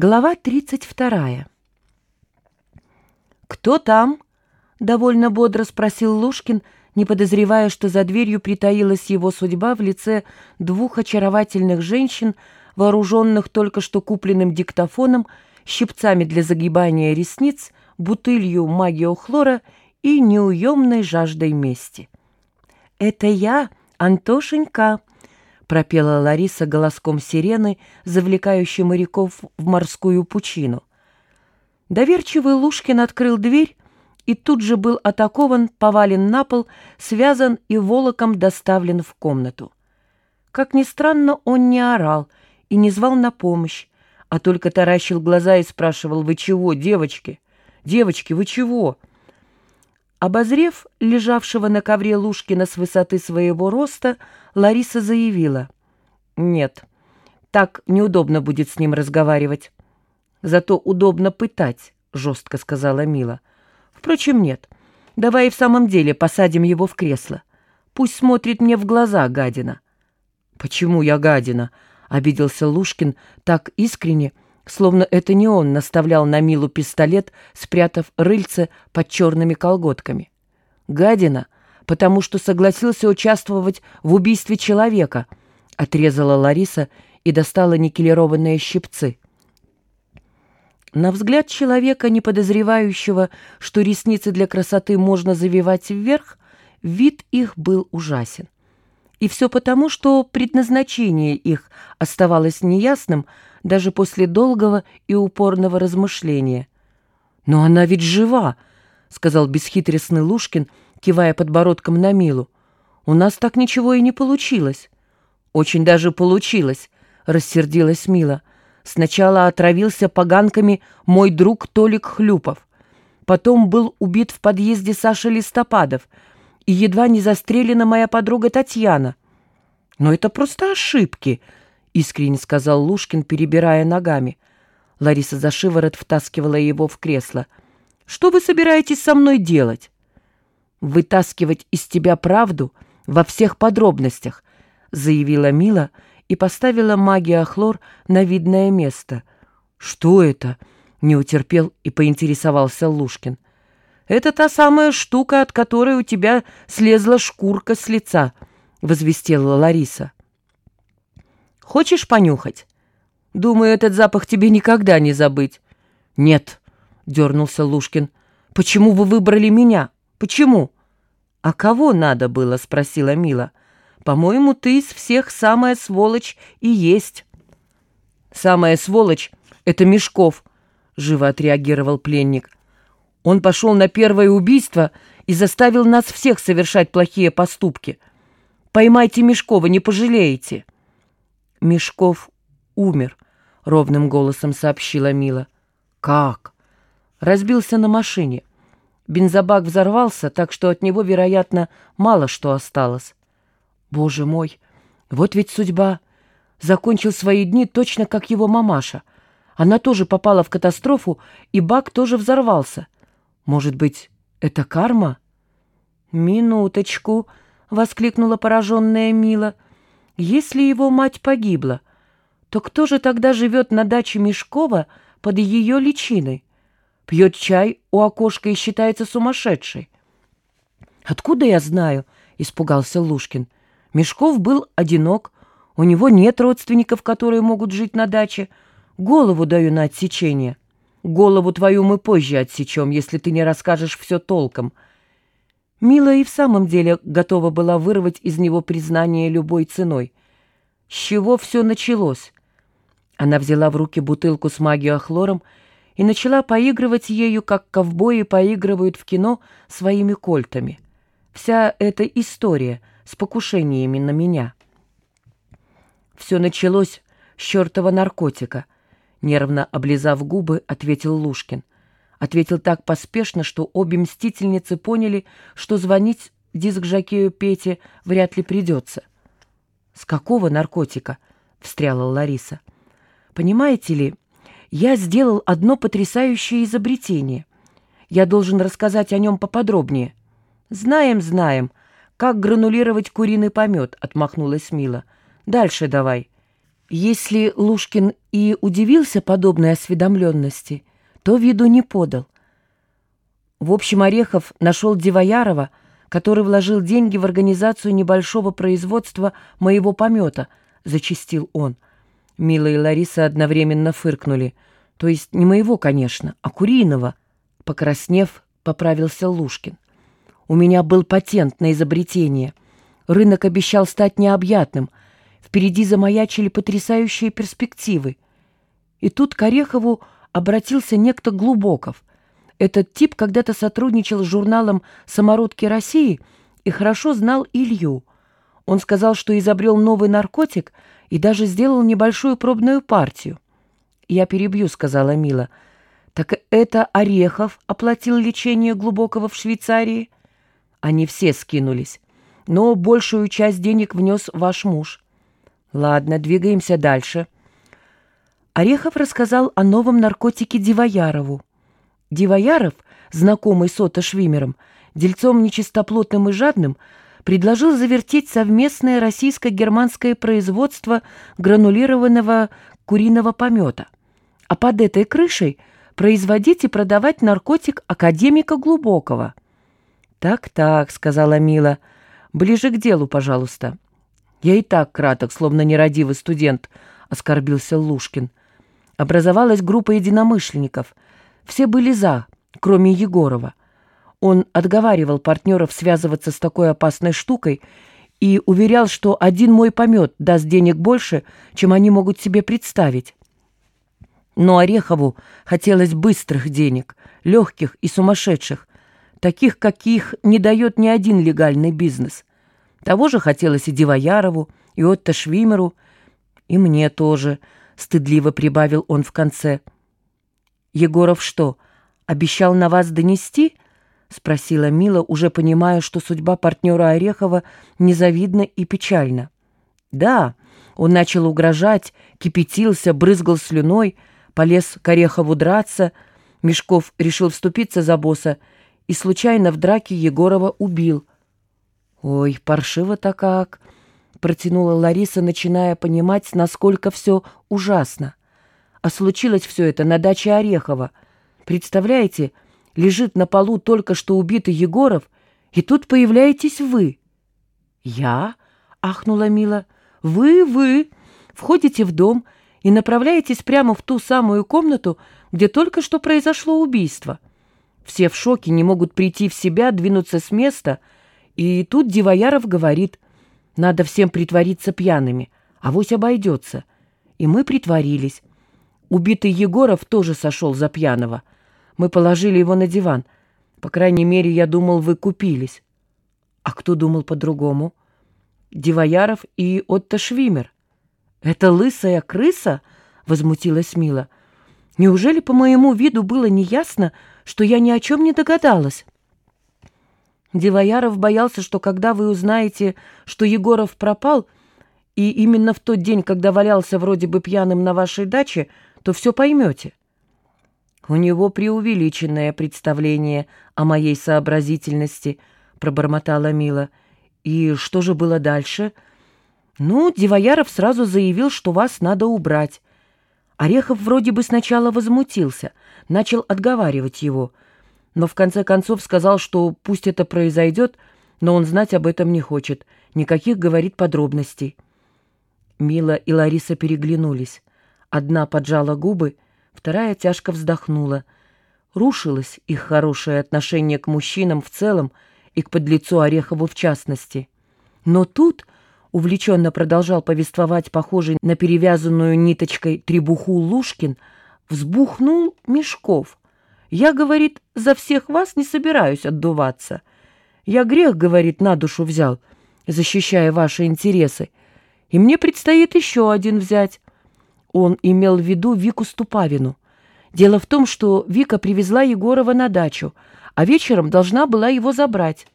Глава 32. «Кто там?» — довольно бодро спросил Лушкин, не подозревая, что за дверью притаилась его судьба в лице двух очаровательных женщин, вооруженных только что купленным диктофоном, щипцами для загибания ресниц, бутылью магиохлора и неуемной жаждой мести. «Это я, Антошенька», пропела Лариса голоском сирены, завлекающей моряков в морскую пучину. Доверчивый Лушкин открыл дверь и тут же был атакован, повален на пол, связан и волоком доставлен в комнату. Как ни странно, он не орал и не звал на помощь, а только таращил глаза и спрашивал «Вы чего, девочки? Девочки, вы чего?» Обозрев лежавшего на ковре Лушкина с высоты своего роста, Лариса заявила. «Нет, так неудобно будет с ним разговаривать. Зато удобно пытать», — жестко сказала Мила. «Впрочем, нет. Давай и в самом деле посадим его в кресло. Пусть смотрит мне в глаза, гадина». «Почему я гадина?» — обиделся Лушкин так искренне, — словно это не он наставлял на Милу пистолет, спрятав рыльце под черными колготками. «Гадина, потому что согласился участвовать в убийстве человека», отрезала Лариса и достала никелированные щипцы. На взгляд человека, не подозревающего, что ресницы для красоты можно завивать вверх, вид их был ужасен. И все потому, что предназначение их оставалось неясным, даже после долгого и упорного размышления. «Но она ведь жива!» — сказал бесхитростный Лушкин, кивая подбородком на Милу. «У нас так ничего и не получилось». «Очень даже получилось», — рассердилась Мила. «Сначала отравился поганками мой друг Толик Хлюпов. Потом был убит в подъезде Саша Листопадов, и едва не застрелена моя подруга Татьяна. Но это просто ошибки», — искренне сказал Лушкин, перебирая ногами. Лариса за шиворот втаскивала его в кресло. «Что вы собираетесь со мной делать?» «Вытаскивать из тебя правду во всех подробностях», — заявила Мила и поставила магия-хлор на видное место. «Что это?» — не утерпел и поинтересовался Лушкин. «Это та самая штука, от которой у тебя слезла шкурка с лица», — возвестила Лариса. Хочешь понюхать? Думаю, этот запах тебе никогда не забыть. Нет, дернулся Лушкин. Почему вы выбрали меня? Почему? А кого надо было? Спросила Мила. По-моему, ты из всех самая сволочь и есть. Самая сволочь — это Мешков, живо отреагировал пленник. Он пошел на первое убийство и заставил нас всех совершать плохие поступки. Поймайте Мешкова, не пожалеете. Мешков умер, ровным голосом сообщила Мила. Как? Разбился на машине. Бензобак взорвался, так что от него, вероятно, мало что осталось. Боже мой, вот ведь судьба. Закончил свои дни точно как его мамаша. Она тоже попала в катастрофу, и бак тоже взорвался. Может быть, это карма? «Минуточку!» — воскликнула пораженная Мила — если его мать погибла, то кто же тогда живет на даче Мешкова под ее личиной? Пьет чай у окошка и считается сумасшедшей. «Откуда я знаю?» — испугался Лушкин. Мешков был одинок, у него нет родственников, которые могут жить на даче. Голову даю на отсечение. Голову твою мы позже отсечем, если ты не расскажешь все толком», Мила и в самом деле готова была вырвать из него признание любой ценой. С чего все началось? Она взяла в руки бутылку с магиохлором и начала поигрывать ею, как ковбои поигрывают в кино своими кольтами. Вся эта история с покушениями на меня. Все началось с чертова наркотика, нервно облизав губы, ответил Лушкин ответил так поспешно, что обе мстительницы поняли, что звонить диск-жокею Пете вряд ли придется. «С какого наркотика?» — встряла Лариса. «Понимаете ли, я сделал одно потрясающее изобретение. Я должен рассказать о нем поподробнее». «Знаем, знаем. Как гранулировать куриный помет», — отмахнулась Мила. «Дальше давай». Если Лушкин и удивился подобной осведомленности, то виду не подал. В общем, Орехов нашел Дивоярова, который вложил деньги в организацию небольшого производства моего помета, зачистил он. Мила и Лариса одновременно фыркнули. То есть не моего, конечно, а куриного. Покраснев, поправился Лушкин. У меня был патент на изобретение. Рынок обещал стать необъятным — Впереди замаячили потрясающие перспективы. И тут к Орехову обратился некто Глубоков. Этот тип когда-то сотрудничал с журналом «Самородки России» и хорошо знал Илью. Он сказал, что изобрел новый наркотик и даже сделал небольшую пробную партию. «Я перебью», — сказала Мила. «Так это Орехов оплатил лечение Глубокого в Швейцарии?» Они все скинулись. «Но большую часть денег внес ваш муж». Ладно, двигаемся дальше. Орехов рассказал о новом наркотике Дивоярову. Дивояров, знакомый с Отто Швимером, дельцом нечистоплотным и жадным, предложил завертеть совместное российско-германское производство гранулированного куриного помета. А под этой крышей производить и продавать наркотик академика Глубокого. «Так-так», — сказала Мила, — «ближе к делу, пожалуйста». «Я и так краток, словно нерадивый студент», — оскорбился Лушкин. Образовалась группа единомышленников. Все были «за», кроме Егорова. Он отговаривал партнеров связываться с такой опасной штукой и уверял, что один мой помет даст денег больше, чем они могут себе представить. Но Орехову хотелось быстрых денег, легких и сумасшедших, таких, каких не дает ни один легальный бизнес. Того же хотелось и Дивоярову, и Отто Швимеру, и мне тоже, стыдливо прибавил он в конце. «Егоров что, обещал на вас донести?» — спросила Мила, уже понимая, что судьба партнера Орехова незавидна и печальна. «Да», — он начал угрожать, кипятился, брызгал слюной, полез к Орехову драться. Мешков решил вступиться за босса и случайно в драке Егорова убил — «Ой, паршиво-то как!» — протянула Лариса, начиная понимать, насколько все ужасно. А случилось все это на даче Орехова. Представляете, лежит на полу только что убитый Егоров, и тут появляетесь вы. «Я?» — ахнула Мила. «Вы, вы!» Входите в дом и направляетесь прямо в ту самую комнату, где только что произошло убийство. Все в шоке, не могут прийти в себя, двинуться с места — и тут Дивояров говорит, надо всем притвориться пьяными, а авось обойдется. И мы притворились. Убитый Егоров тоже сошел за пьяного. Мы положили его на диван. По крайней мере, я думал, вы купились. А кто думал по-другому? Дивояров и Отто Швимер. «Это лысая крыса?» — возмутилась Мила. «Неужели по моему виду было неясно, что я ни о чем не догадалась?» Дивояров боялся, что когда вы узнаете, что Егоров пропал, и именно в тот день, когда валялся вроде бы пьяным на вашей даче, то все поймете. У него преувеличенное представление о моей сообразительности, пробормотала Мила. И что же было дальше? Ну, Дивояров сразу заявил, что вас надо убрать. Орехов вроде бы сначала возмутился, начал отговаривать его — но в конце концов сказал, что пусть это произойдет, но он знать об этом не хочет. Никаких, говорит, подробностей. Мила и Лариса переглянулись. Одна поджала губы, вторая тяжко вздохнула. Рушилось их хорошее отношение к мужчинам в целом и к подлецу Орехову в частности. Но тут, увлеченно продолжал повествовать похожий на перевязанную ниточкой требуху Лушкин, взбухнул Мешков — я, говорит, за всех вас не собираюсь отдуваться. Я грех, говорит, на душу взял, защищая ваши интересы. И мне предстоит еще один взять. Он имел в виду Вику Ступавину. Дело в том, что Вика привезла Егорова на дачу, а вечером должна была его забрать.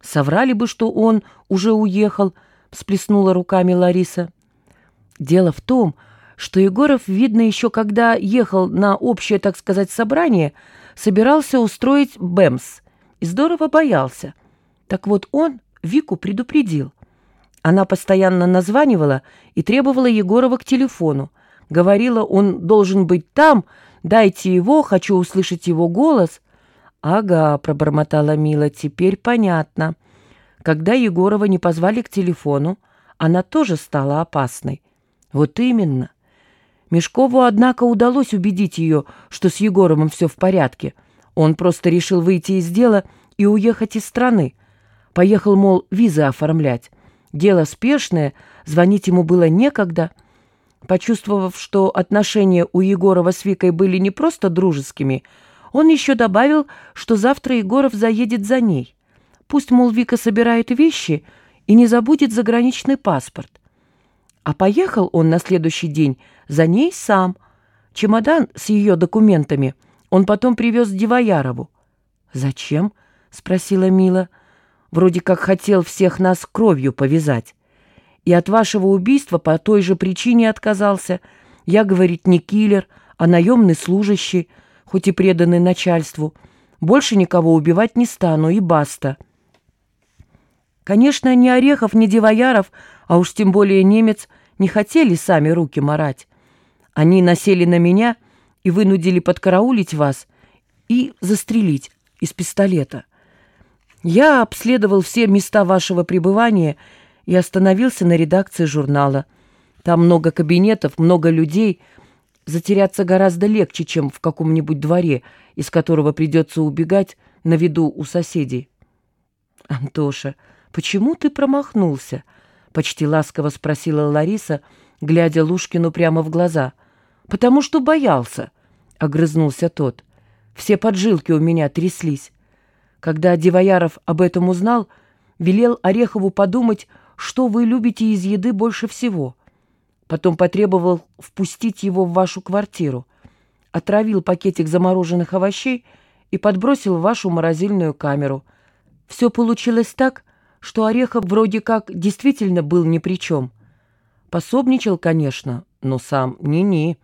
«Соврали бы, что он уже уехал», — всплеснула руками Лариса. «Дело в том, что что Егоров, видно, еще когда ехал на общее, так сказать, собрание, собирался устроить БЭМС и здорово боялся. Так вот он Вику предупредил. Она постоянно названивала и требовала Егорова к телефону. Говорила, он должен быть там, дайте его, хочу услышать его голос. «Ага», — пробормотала Мила, — «теперь понятно». Когда Егорова не позвали к телефону, она тоже стала опасной. Вот именно. Мешкову, однако, удалось убедить ее, что с Егоровым все в порядке. Он просто решил выйти из дела и уехать из страны. Поехал, мол, визы оформлять. Дело спешное, звонить ему было некогда. Почувствовав, что отношения у Егорова с Викой были не просто дружескими, он еще добавил, что завтра Егоров заедет за ней. Пусть, мол, Вика собирает вещи и не забудет заграничный паспорт. А поехал он на следующий день за ней сам. Чемодан с ее документами он потом привез Дивоярову. «Зачем?» — спросила Мила. «Вроде как хотел всех нас кровью повязать. И от вашего убийства по той же причине отказался. Я, говорит, не киллер, а наемный служащий, хоть и преданный начальству. Больше никого убивать не стану, и баста». Конечно, ни Орехов, ни Дивояров, а уж тем более немец, не хотели сами руки марать. Они насели на меня и вынудили подкараулить вас и застрелить из пистолета. Я обследовал все места вашего пребывания и остановился на редакции журнала. Там много кабинетов, много людей. Затеряться гораздо легче, чем в каком-нибудь дворе, из которого придется убегать на виду у соседей. Антоша, «Почему ты промахнулся?» — почти ласково спросила Лариса, глядя Лушкину прямо в глаза. «Потому что боялся», — огрызнулся тот. «Все поджилки у меня тряслись. Когда Дивояров об этом узнал, велел Орехову подумать, что вы любите из еды больше всего. Потом потребовал впустить его в вашу квартиру. Отравил пакетик замороженных овощей и подбросил в вашу морозильную камеру. Все получилось так, что Орехов вроде как действительно был ни при чем. Пособничал, конечно, но сам ни-ни.